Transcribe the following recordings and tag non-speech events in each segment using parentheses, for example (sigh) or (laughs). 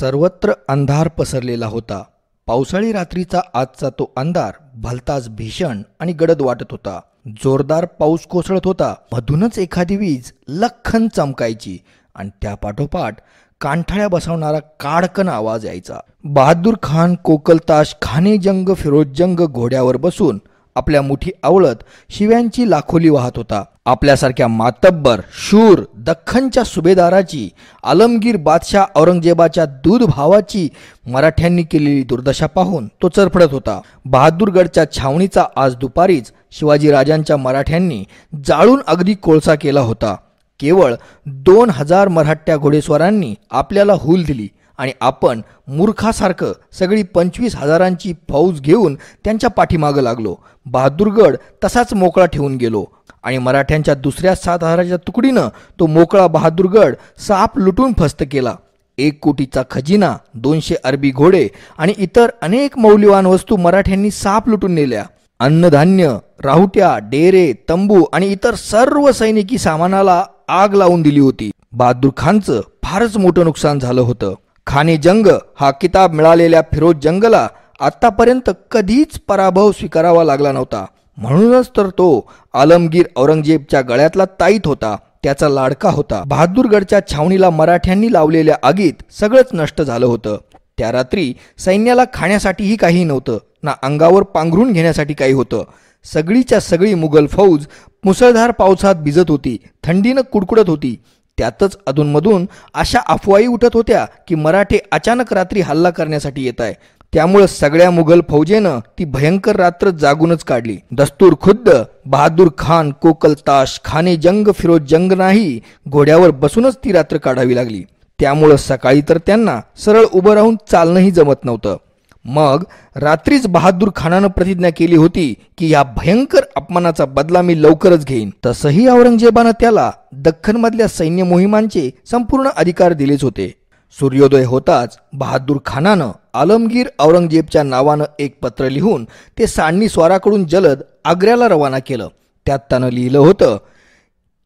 सर्वत्र अंधार पसरलेला होता. पावसाळी रात्रीचा आजचा तो अंधार भलताच भीषण आणि गडद वाटत होता. जोरदार पाऊस कोसळत होता. मधूनच एखादी वीज लखन चमकायची आणि त्या पाठोपाठ कांठाळ्या बसवणारा काडकन आवाज यायचा. बहादूर खान कोकलताश खाने जंग फिरोज जंग घोड्यावर बसून आपल्या मुठी आवळत शिव्यांची लाखोली वाहत होता. आपल्यासारख्या मातब्बर शूर दख्खनच्या सुभेदाराची आलमगीर बादशाह औरंगजेबाच्या दूध भावाची मराठ्यांनी केलेली दुर्दशा पाहून तो चरफडत होता. बहादूरगडच्या छावणीचा आज दुपारीच शिवाजीराजांच्या मराठ्यांनी जाळून अगदी कोळसा केला होता. केवळ दोन हजार मराठ्या घोडेस्वारांनी आपल्याला हूल दिली आणि आपण मूर्खासारखं सगळी पंचवीस हजारांची फौज घेऊन त्यांच्या पाठीमागं लागलो. बहादूरगड तसाच मोकळा ठेवून गेलो. आणि मराठ्यांच्या दुसऱ्या सात हजाराच्या तुकडीनं तो मोकळा बहादूरगड साप लुटून फस्त केला. एक कोटीचा खजिना दोनशे अरबी घोडे आणि इतर अनेक मौल्यवान वस्तू मराठ्यांनी साप लुटून नेल्या. अन्नधान्य राहुट्या डेरे तंबू आणि इतर सर्व सैनिकी सामानाला आग लावून दिली होती. बहादूर खानचं फारच मोठं नुकसान झालं होतं. खाने जंग हा किताब मिळालेल्या फिरोज जंगला आतापर्यंत कधीच पराभव स्वीकारावा लागला नव्हता. म्हणूनच तर तो आलमगीर औरंगजेबच्या गळ्यातला ताईत होता त्याचा लाडका होता. बहादूरगडच्या छावणीला मराठ्यांनी लावलेल्या आगीत सगळंच नष्ट झालं होतं. त्या रात्री सैन्याला खाण्यासाठीही काही नव्हतं ना अंगावर पांघरून घेण्यासाठी काही होतं. सगळीच्या सगळी मुघल फौज मुसळधार पावसात भिजत होती थंडीनं कुडकुडत होती. त्यातच अधूनमधून अशा अफवाई उठत होत्या की मराठे अचानक रात्री हल्ला करण्यासाठी येत आहे त्यामुळं सगळ्या मुघल फौजेनं ती भयंकर रात्र जागूनच काढली. दस्तूर खुद्द बहादूर खान कोकलताश खाने जंग फिरोज जंग नाही घोड्यावर बसूनच ती रात्र काढावी लागली. त्यामुळं सकाळी तर त्यांना सरळ उभं राहून चालणंही जमत नव्हतं. मग रात्रीच बहादूर खानानं प्रतिज्ञा केली होती की या भयंकर अपमानाचा बदला मी लवकरच घेईन. तसंही औरंगजेबानं त्याला दख्खनमधल्या सैन्य मोहिमांचे संपूर्ण अधिकार दिलेच होते. सूर्योदय होताच बहादूर खानानं आलमगीर औरंगजेबच्या नावानं एक पत्र लिहून ते सांडणी स्वाराकडून जलद आग्र्याला रवाना केलं. त्यात त्यानं लिहिलं होतं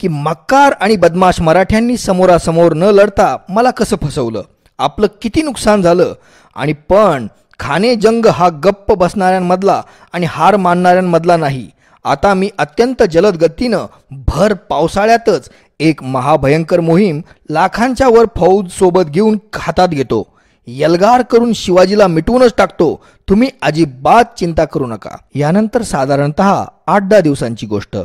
की मक्कार आणि बदमाश मराठ्यांनी समोरासमोर न लढता मला कसं फसवलं? आपलं किती नुकसान झालं? आणि पण खाने जंग हा गप्प बसणाऱ्यांमधला आणि हार मानणाऱ्यांमधला नाही. आता मी अत्यंत जलद गतीनं भर पावसाळ्यातच एक महाभयंकर मोहीम लाखांच्या वर फौज सोबत घेऊन हातात घेतो. यलगार करून शिवाजीला मिटवूनच टाकतो तुम्ही अजिबात चिंता करू नका. यानंतर साधारणत आठ दहा दिवसांची गोष्ट.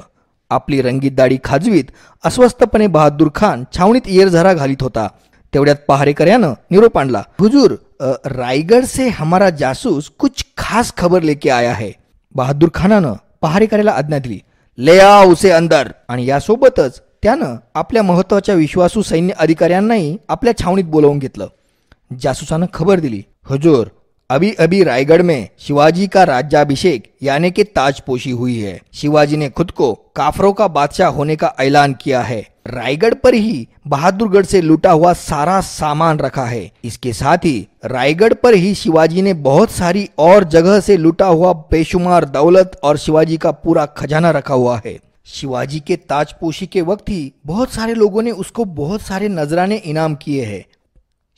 आपली रंगीत दाढी खाजवीत अस्वस्थपणे बहादूर खान छावणीत येरझरा घालीत होता. तेवढ्यात पहारेकऱ्यानं निरोप आणला हुजूर रायगड से हमारा जासूस कुछ खास खबर लेके आया है. बहादूर खानानं पहारेकऱ्याला आज्ञा दिली ले आ उसे अंदर. आणि यासोबतच त्यानं आपल्या महत्त्वाच्या विश्वासू सैन्य अधिकाऱ्यांनाही आपल्या छावणीत बोलावून घेतलं. जासूसानं खबर दिली, हुजूर, अभी अभी रायगढ़ में शिवाजी का राज्याभिषेक, यानी कि ताजपोशी हुई है। शिवाजी ने खुद को काफरों का बादशाह होने का ऐलान किया है। रायगढ़ पर ही बहादुरगढ़ से लूटा हुआ सारा सामान रखा है। इसके साथ ही रायगढ़ पर ही शिवाजी ने बहुत सारी और जगह से लूटा हुआ बेशुमार दौलत और शिवाजी का पूरा खजाना रखा हुआ है। शिवाजी के ताजपोशी के वक्त ही बहुत सारे लोगों ने उसको बहुत सारे नजराने इनाम किए हैं।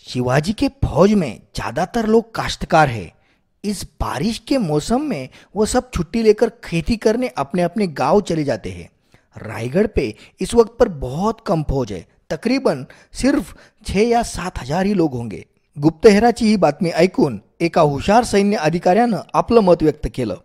शिवाजी के फौज में ज़्यादातर लोग काश्तकार हैं। इस बारिश के मौसम में वो सब छुट्टी लेकर खेती करने अपने अपने गाँव चले जाते हैं। रायगढ़ पे इस वक्त पर बहुत कम फौज है। तकरीबन सिर्फ़ छः या सात हज़ार ही लोग होंगे। गुप्तहेराची ही बातमी ऐकून एका हुशार सैन्य अधिकाऱ्यानं आपलं मत व्यक्त केलं।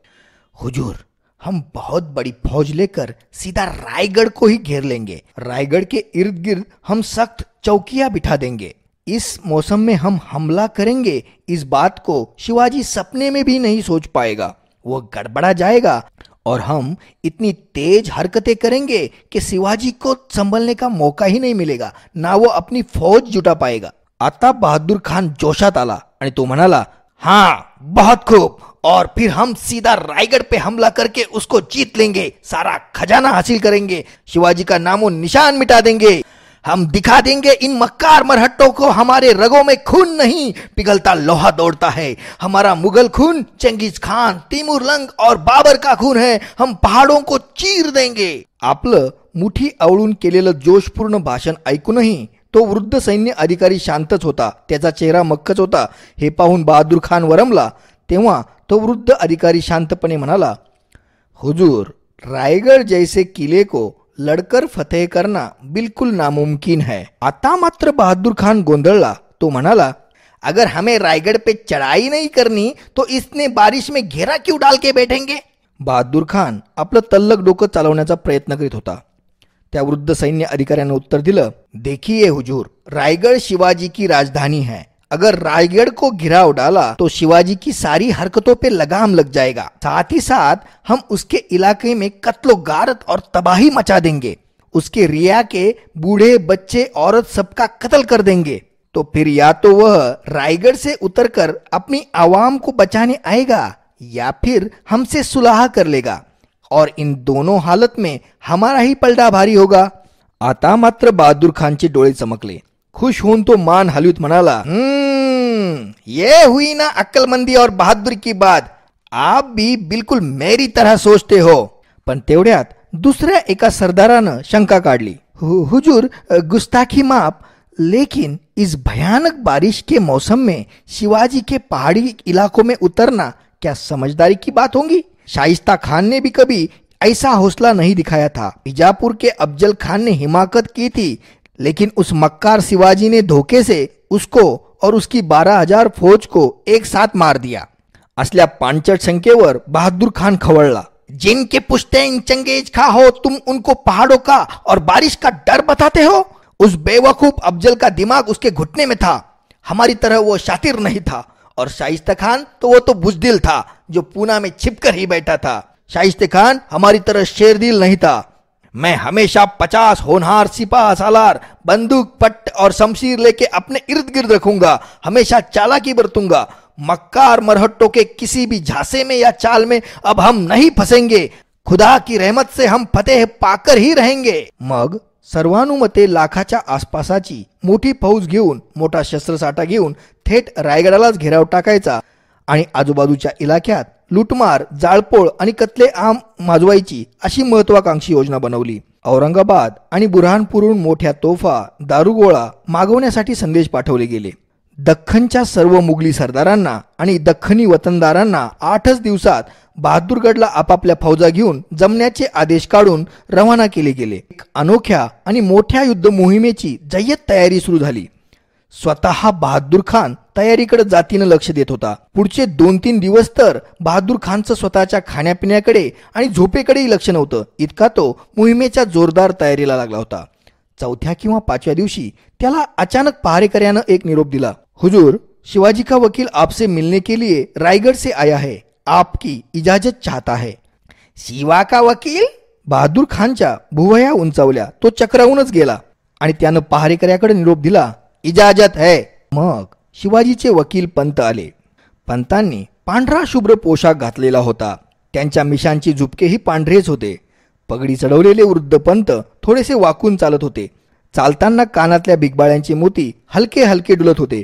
हुजूर, हम बहुत बड़ी फौज लेकर सीधा रायगढ़ को ही घेर लेंगे। रायगढ़ के इर्द गिर्द हम सख्त चौकियाँ बिठा देंगे। इस मौसम में हम हमला करेंगे, इस बात को शिवाजी सपने में भी नहीं सोच पाएगा। वो गड़बड़ा जाएगा और हम इतनी तेज हरकतें करेंगे कि शिवाजी को संभलने का मौका ही नहीं मिलेगा, ना वो अपनी फौज जुटा पाएगा। आता बहादुर खान जोशात आला आणि तो म्हणाला हाँ बहुत खूब। और फिर हम सीधा रायगढ़ पे हमला करके उसको जीत लेंगे, सारा खजाना हासिल करेंगे, शिवाजी का नामो निशान मिटा देंगे। हम दिखा देंगे इन मक्कार मरहट्टों को हमारे रगों में खून नहीं पिघलता लोहा दौड़ता है। हमारा मुगल खून चंगेज खान तिमूर लंग और बाबर का खून है। हम पहाड़ों को चीर देंगे। आपलं मुठी आवळून केलेलं जोशपूर्ण भाषण ऐकूनही तो वृद्ध सैन्य अधिकारी शांतच होता त्याचा चेहरा मक्कच होता। हे पाहून बहादूर खान वरमला तेव्हा तो वृद्ध अधिकारी शांतपणे म्हणाला हुजूर रायगड जैसे किले को लडकर फतेह करना बिल्कुल नामुमकिन है। आता मात्र बहादुर खान गोंधळला तो म्हणाला, अगर हमें रायगढ़ पे चढ़ाई नहीं करनी तो इसने बारिश में घेरा क्यों डाल के बैठेंगे? बहादूर खान आपलं तल्लक डोकं चालवण्याचा प्रयत्न करीत होता. त्या वृद्ध सैन्य अधिकाऱ्यानं उत्तर दिलं, देखिए हुजूर, रायगढ़ शिवाजी की राजधानी है। अगर रायगढ़ को घिराव डाला तो शिवाजी की सारी हरकतों पे लगाम लग जाएगा। साथ ही साथ, हम उसके इलाके में कत्लो गारत और तबाही मचा देंगे। उसके रिया के बूढ़े बच्चे औरत सबका कत्ल कर देंगे। तो फिर या तो वह रायगढ़ से उतरकर अपनी आवाम को बचाने आएगा, या फिर हमसे सुलह कर लेगा। और इन दोनों हालत में हमारा ही पलटा भारी होगा। आता मात्र बहादूर खानचे डोळे चमकले खुश होऊन तो मान हलवीत म्हणाला हम्म। ये हुई ना अक्कलमंदी और बहादुरी की बात। आप भी बिल्कुल मेरी तरह सोचते हो। पण तेवढ्यात दुसऱ्या एका सरदारानं शंका काढली। हुजूर गुस्ताखी माप, लेकिन इस भयानक बारिश के मौसम में शिवाजी के पहाड़ी इलाकों में उतरना क्या समझदारी की बात होगी? शाइस्ता खान ने भी कभी ऐसा हौसला नहीं दिखाया था। बीजापुर के अफजल खान ने हिमाकत की थी, लेकिन उस मक्कार शिवाजी ने धोखे से उसको और उसकी बारह हज़ार फौज को एक साथ मार दिया। असल्या पांचट संख्येवर बहादुर खान खवळला जिनके पुश्तैन चंगेज खा हो, तुम उनको पहाड़ों का और बारिश का डर बताते हो? उस बेवकूफ़ अफजल का दिमाग उसके घुटने में था। हमारी तरह वो शातिर नहीं था। और शाइस्ता खान तो वो तो बुजदिल था, जो पूना में छिपकर ही बैठा था। शाइस्ते खान, हमारी तरह शेरदिल नहीं था। मैं हमेशा पचास होनहार सिपाह सालार बंदूक पट्ट और शमशीर लेके अपने इर्द गिर्द रखूंगा हमेशा चालाकी बरतूंगा। मक्कार मरहट्टों के किसी भी झांसे में या चाल में अब हम नहीं फंसेंगे। खुदा की रहमत से हम फतेह पाकर ही रहेंगे। मग सर्वानुमते लाखाच्या आसपासाची मोठी फौज घेऊन मोठा शस्त्रसाठा घेऊन थेट रायगडालाच घेराव टाकायचा आणि आजूबाजूच्या इलाक्यात लुटमार जाळपोळ आणि कतले आम माजवायची अशी महत्वाकांक्षी योजना बनवली. औरंगाबाद आणि बुरहानपूरहून मोठ्या तोफा दारुगोळा मागवण्यासाठी संदेश पाठवले गेले. दख्खनच्या सर्व मुघली सरदारांना आणि दख्खनी वतनदारांना आठच दिवसात बहादूरगडला आपापल्या फौजा घेऊन जमण्याचे आदेश काढून रवाना केले गेले. एक अनोख्या आणि मोठ्या युद्ध मोहिमेची जय्यत तयारी सुरू झाली. स्वतः बहादूर खान तयारीकडे जातीनं लक्ष देत होता. पुढचे दोन तीन दिवस तर बहादूर खानचं स्वतःच्या खाण्यापिण्याकडे आणि झोपेकडेही लक्ष नव्हतं. इतका तो मोहिमेच्या जोरदार तयारीला लागला होता. चौथ्या किंवा पाचव्या दिवशी त्याला अचानक पहारेकऱ्यानं एक निरोप दिला. हुजूर शिवाजी का वकील आपसे मिलने के लिए रायगड से आया है? आपकी इजाजत चाहता है. शिवा का वकील? बहादूर खानच्या भुवया उंचावल्या. तो चक्रावूनच गेला आणि त्यानं पहारेकऱ्याकडे निरोप दिला इजाजत है. मग शिवाजीचे वकील पंत आले. पंतांनी पांढरा शुभ्र पोशाख घातलेला होता. त्यांच्या मिशांची झुपकेही पांढरेच होते. पगडी चढवलेले वृद्ध पंत थोडेसे वाकून चालत होते. चालताना कानातल्या बिगबाळ्यांची मोती हलके हलके डुलत होते.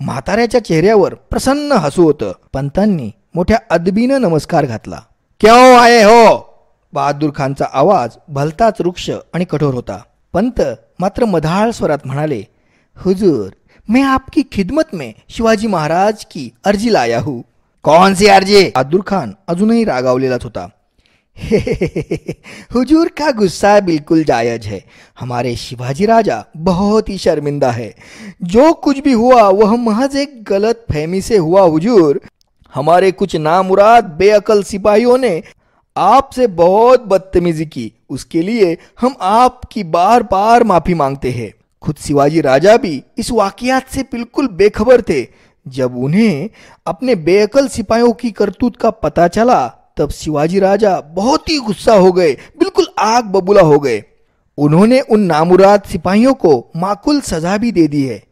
म्हाताऱ्याच्या चेहऱ्यावर प्रसन्न हसू होतं. पंतांनी मोठ्या अदबीनं नमस्कार घातला. क्यो हो, आये हो? बहादूर खानचा आवाज भलताच वृक्ष आणि कठोर होता. पंत मात्र मधाळ स्वरात म्हणाले हुजूर मैं आपकी खिदमत में शिवाजी महाराज की अर्जी लाया हूँ। कौन सी अर्जी? बहादूर खान, अजूनही रागावलेलाच होता। (laughs) हुजूर का गुस्सा बिल्कुल जायज़ है। हमारे शिवाजी राजा बहुत ही शर्मिंदा है। जो कुछ भी हुआ, वह महज एक गलत फहमी से हुआ, हुजूर। हमारे कुछ नामुराद, बेअकल सिपाहियों ने आपसे बहुत बदतमीजी की। उसके लिए हम आपकी बार बार माफ़ी मांगते हैं। खुद शिवाजी राजा भी इस वाकियात से बिल्कुल बेखबर थे। जब उन्हें अपने बेअकल सिपाहियों की करतूत का पता चला, तब शिवाजी राजा बहुत ही गुस्सा हो गए, बिल्कुल आग बबूला हो गए। उन्होंने उन नामुराद सिपाहियों को माकुल सजा भी दे दी है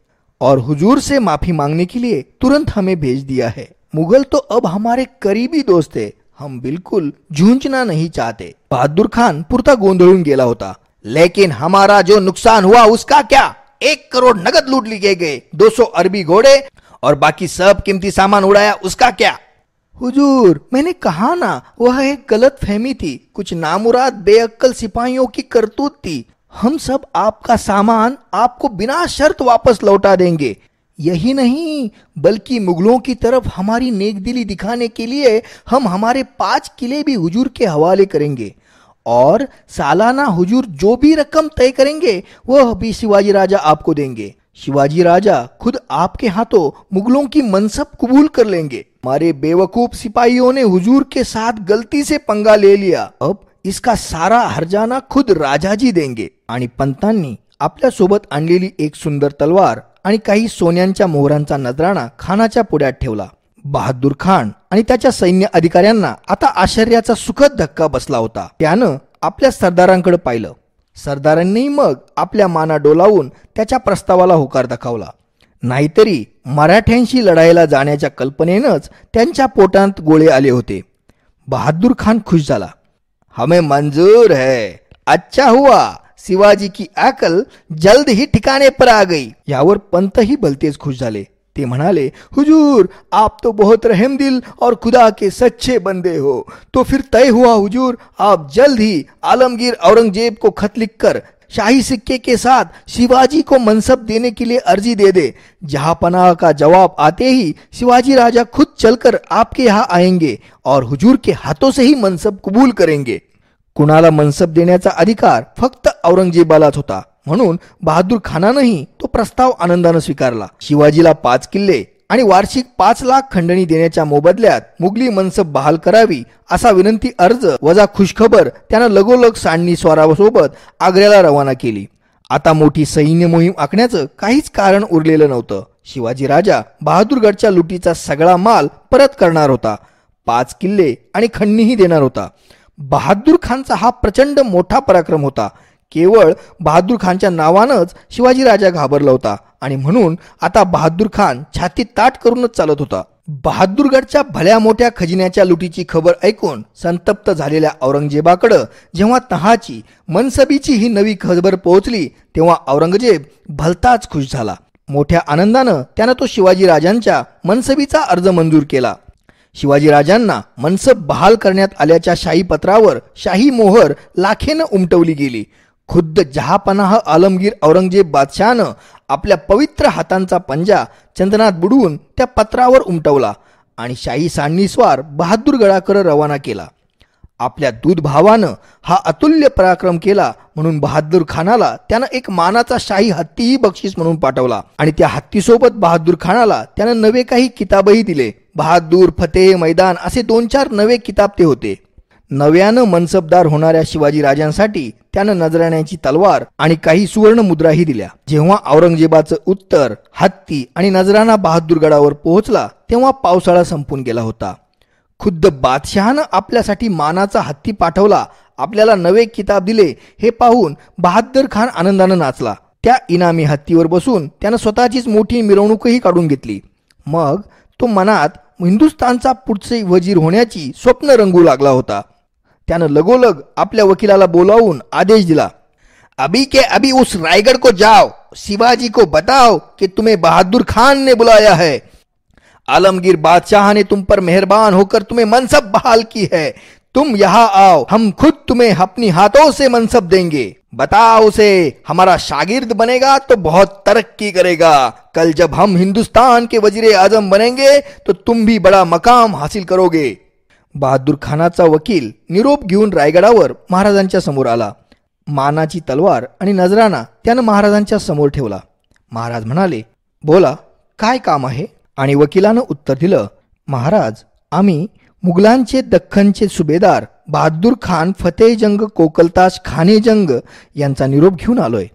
और हुजूर से माफ़ी मांगने के लिए तुरंत हमें भेज दिया है। मुगल तो अब हमारे करीबी दोस्त है हम बिल्कुल झूंझना नहीं चाहते। बहादुर खान पुरता गोंधळून गेला होता। लेकिन हमारा जो नुकसान हुआ उसका क्या? एक करोड़ नगद लूट लिए गए 200 अरबी घोड़े और बाकी सब कीमती सामान उड़ाया, उसका क्या? हुजूर, मैंने कहा ना, वह एक गलत फहमी थी। कुछ नामुराद, बेअक्कल सिपाहियों की करतूत थी। हम सब आपका सामान आपको बिना शर्त वापस लौटा देंगे। यही नहीं, बल्कि मुगलों की तरफ़ हमारी नेकदिली दिखाने के लिए हम हमारे पाँच किले भी हुजूर के हवाले करेंगे। और सालाना हुजूर जो भी रकम तय करेंगे वह भी शिवाजी राजा आपको देंगे। शिवाजी राजा खुद आपके हाथों मुगलों की मनसब कबूल कर लेंगे। हमारे बेवकूफ सिपाहियों ने हुजूर के साथ गलती से पंगा ले लिया। अब इसका सारा हरजाना खुद राजाजी देंगे। आणि पंतांनी आपल्यासोबत आणलेली एक सुंदर तलवार आणि काही सोन्यांच्या मोहरांचा नजराणा खानाच्या पुढ्यात ठेवला. बहादूर खान आणि त्याच्या सैन्य अधिकाऱ्यांना आता आश्चर्याचा सुखद धक्का बसला होता. त्यानं आपल्या सरदारांकडे पाहिलं. सरदारांनी मग आपल्या माना डोलावून त्याच्या प्रस्तावाला होकार दाखवला. नाहीतरी मराठ्यांशी लढायला जाण्याच्या कल्पनेनंच त्यांच्या पोटात गोळे आले होते. बहादूर खान खुश झाला. हमें मंजूर है. अच्छा हुआ. शिवाजी की अकल जल्द ही ठिकाने पर आ गई. यावर पंतही भलतेच खुश झाले. ते म्हणाले हुजूर, आप तो बहुत रहम दिल और खुदा के सच्चे बंदे हो। तो फिर तय हुआ, हुजूर, आप जल्द ही आलमगीर औरंगज़ेब को खत लिखकर शाही सिक्के के साथ शिवाजी को मनसब देने के लिए अर्जी दे दे। जहाँ पनाह का जवाब आते ही शिवाजी राजा खुद चलकर आपके यहाँ आएँगे और हुजूर के हाथों से ही मनसब कबूल करेंगे। कुणाला मनसब देण्याचा अधिकार फक्त औरंगजेबालाच होता। म्हणून बहादूर खानानंही तो प्रस्ताव आनंदानं स्वीकारला. शिवाजीला पाच किल्ले आणि वार्षिक पाच लाख खंडणी देण्याच्या मोबदल्यात मुघली मनसब बहाल करावी असा विनंती अर्ज वजा खुशखबर त्यानं लगोलग सांडणी स्वारासोबत आग्र्याला रवाना केली. आता मोठी सैन्य मोहीम आखण्याचं काहीच कारण उरलेलं नव्हतं. शिवाजी राजा बहादूरगडच्या लुटीचा सगळा माल परत करणार होता. पाच किल्ले आणि खंडणीही देणार होता. बहादूर खानचा हा प्रचंड मोठा पराक्रम होता. केवळ बहादूर खानच्या नावानंच शिवाजी राजा घाबरला होता आणि म्हणून आता बहादूर खान छाती ताट करूनच चालत होता. बहादूरगडच्या भल्या मोठ्या खजिन्याच्या लुटीची खबर ऐकून संतप्त झालेल्या औरंगजेबाकडं जेव्हा तहाची मनसबीची ही नवी खबर पोहोचली तेव्हा औरंगजेब भलताच खुश झाला. मोठ्या आनंदानं त्यानं तो शिवाजी राजांच्या मनसबीचा अर्ज मंजूर केला. शिवाजीराजांना मनसब बहाल करण्यात आल्याच्या शाही पत्रावर शाही मोहर लाखेनं उमटवली गेली. खुद्द जहापनाह आलमगीर औरंगजेब बादशहानं आपल्या पवित्र हातांचा पंजा चंदनात बुडवून त्या पत्रावर उमटवला आणि शाही सांडणीस्वार बहादूरगडाकडे रवाना केला. आपल्या दूध भावानं हा अतुल्य पराक्रम केला म्हणून बहादूर खानाला त्यानं एक मानाचा शाही हत्तीही बक्षीस म्हणून पाठवला आणि त्या हत्तीसोबत बहादूर खानाला त्यानं नवे काही किताबही दिले. बहादूर फतेह मैदान असे दोन चार नवे किताब ते होते. नव्यानं मनसबदार होणाऱ्या शिवाजी राजांसाठी त्यानं नजराण्याची तलवार आणि काही सुवर्ण मुद्राही दिल्या. जेव्हा औरंगजेबाचं उत्तर हत्ती आणि नजराना बहादूरगडावर पोहोचला तेव्हा पावसाळा संपून गेला होता. खुद्द बादशहानं आपल्यासाठी मानाचा हत्ती पाठवला आपल्याला नवे किताब दिले हे पाहून बहादर खान आनंदानं नाचला. त्या इनामी हत्तीवर बसून त्यानं स्वतःचीच मोठी मिरवणूकही काढून घेतली. मग तो मनात हिंदुस्थानचा पुढचे वजीर होण्याची स्वप्न रंगू लागला होता. त्यानं लगोलग आपल्या वकिलाला बोलावून आदेश दिला, अभी के अभी उस रायगढ़ को जाओ, शिवाजी को बताओ कि तुम्हें बहादुर खान ने बुलाया है। आलमगीर बादशाह ने तुम पर मेहरबान होकर तुम्हें मनसब बहाल की है। तुम यहाँ आओ, हम खुद तुम्हें अपनी हाथों से मनसब देंगे। बताओ उसे, हमारा शागिर्द बनेगा तो बहुत तरक्की करेगा। कल जब हम हिंदुस्तान के वज़ीर आज़म बनेंगे तो तुम भी बड़ा मकाम हासिल करोगे। बहादूर खानाचा वकील निरोप घेऊन रायगडावर महाराजांच्या समोर आला. मानाची तलवार आणि नजराना त्यानं महाराजांच्या समोर ठेवला. महाराज म्हणाले बोला काय काम आहे? आणि वकिलानं उत्तर दिलं महाराज आम्ही मुघलांचे दख्खनचे सुभेदार बहादूर खान फतेजंग कोकलताज खानेजंग यांचा निरोप घेऊन आलोय.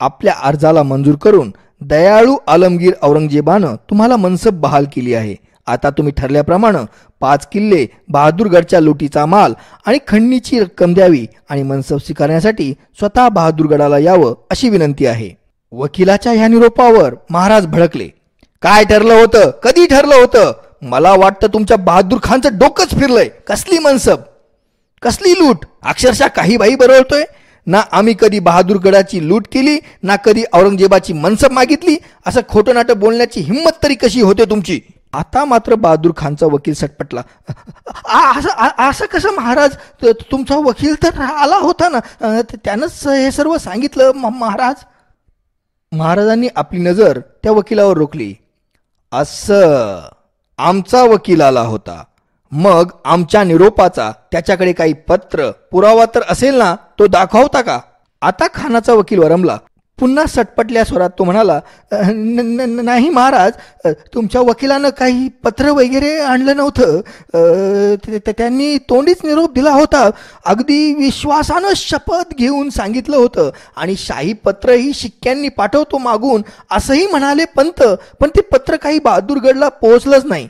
आपल्या अर्जाला मंजूर करून दयाळू आलमगीर औरंगजेबानं तुम्हाला मनसब बहाल केली आहे. आता तुम्ही ठरल्याप्रमाणे पाच किल्ले बहादूरगडच्या लुटीचा माल आणि खंडणीची रक्कम द्यावी आणि मनसब स्वीकारण्यासाठी स्वतः बहादूरगडाला यावं अशी विनंती आहे. वकिलाच्या ह्या निरोपावर महाराज भडकले. काय ठरलं होतं? कधी ठरलं होतं? मला वाटतं तुमच्या बहादूर खानचं डोकंच फिरलंय. कसली मनसब? कसली लूट? अक्षरशः काही बाई बरळतोय ना आम्ही कधी बहादूरगडाची लूट केली ना कधी औरंगजेबाची मनसब मागितली. असं खोटं नाटं बोलण्याची हिंमत तरी कशी होते तुमची? आता मात्र बहादूर खानचा वकील सटपटला. असं असं कसं महाराज? तुमचा वकील तर आला होता ना? त्यानंच हे सर्व सांगितलं महाराज? महाराजांनी आपली नजर त्या वकिलावर रोखली. असं आमचा वकील आला होता. मग आमच्या निरोपाचा त्याच्याकडे काही पत्र पुरावा तर असेल ना? तो दाखवता का? आता खानाचा वकील वरमला. पुन्हा सटपटल्या स्वरात तो म्हणाला नाही महाराज तुमच्या वकिलानं काही पत्र वगैरे आणलं नव्हतं. त्यांनी तोंडीच निरोप दिला होता. अगदी विश्वासानं शपथ घेऊन सांगितलं होतं. आणि शाही पत्रही शिक्क्यांनी पाठवतो मागून असंही म्हणाले पंत पण ते पत्र काही बहादूरगडला पोहोचलंच नाही.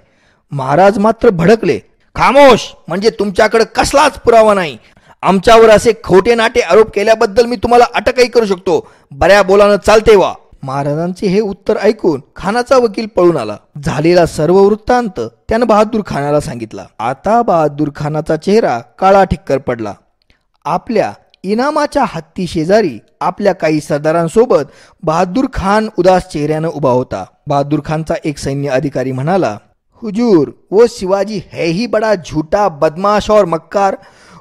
महाराज मात्र भडकले. खामोश! म्हणजे तुमच्याकडे कसलाच पुरावा नाही. आमच्यावर असे खोटे नाटे आरोप केल्याबद्दल मी तुम्हाला अटकही करू शकतो. बऱ्या बोलानं चालते वा. महाराजांचे हे उत्तर ऐकून खानाचा वकील पळून आला. झालेला सर्व वृत्तांत त्यानं बहादूर खानाला सांगितला. आता बहादूर खानाचा चेहरा काळा ठिक्कर पडला. आपल्या इनामाच्या हत्ती शेजारी आपल्या काही सरदारांसोबत बहादूर खान उदास चेहऱ्यानं उभा होता. बहादूर खानचा एक सैन्य अधिकारी म्हणाला हुजूर वो शिवाजी है ही बड़ा झूठा बदमाश और मक्कार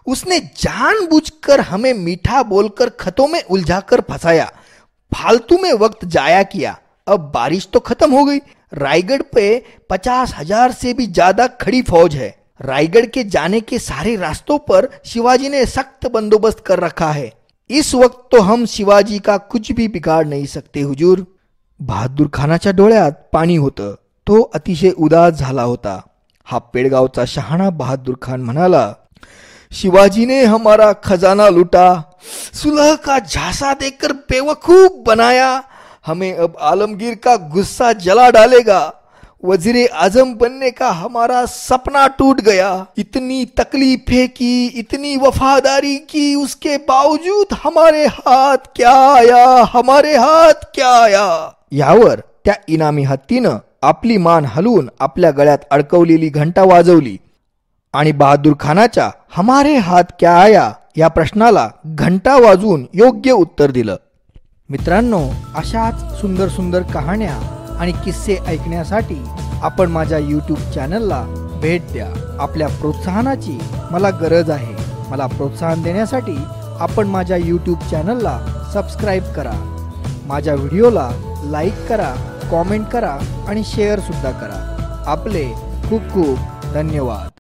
उसने जानबूझकर हमें मीठा बोलकर खतों में उलझाकर फंसाया, फालतू में वक्त जाया किया। अब बारिश तो खत्म हो गई। रायगढ़ पे पचास हज़ार से भी ज़्यादा खड़ी फौज है। रायगढ़ के जाने के सारे रास्तों पर शिवाजी ने सख्त बंदोबस्त कर रखा है। इस वक्त तो हम शिवाजी का कुछ भी बिगाड़ नहीं सकते, हुजूर। बहादूर खानाच्या डोळ्यात पाणी होतं तो अतिशय उदास झाला होता। हा पेडगावचा शहाणा बहादूर खान म्हणाला शिवाजी ने हमारा खजाना लूटा, सुलह का झांसा देकर बेवकूफ़ बनाया। हमें अब आलमगीर का गुस्सा जला डालेगा। वज़ीर आज़म बनने का हमारा सपना टूट गया। इतनी तकलीफें की, इतनी वफादारी की उसके बावजूद हमारे हाथ क्या आया, हमारे हाथ क्या आया? यावर, त्या इनामी हत्तीनं आपली मान हलवून आपल्या गळ्यात अडकवलेली घंटा वाजवली। आणि बहादूर खानाच्या हमारे हात क्या आया या प्रश्नाला घंटा वाजवून योग्य उत्तर दिलं. मित्रांनो अशाच सुंदर सुंदर कहाण्या आणि किस्से ऐकण्यासाठी आपण माझ्या यूट्यूब चॅनलला भेट द्या. आपल्या प्रोत्साहनाची मला गरज आहे. मला प्रोत्साहन देण्यासाठी आपण माझ्या यूट्यूब चॅनलला सबस्क्राईब करा. माझ्या व्हिडिओला लाईक करा कॉमेंट करा आणि शेअर सुद्धा करा. आपले खूप खूप धन्यवाद.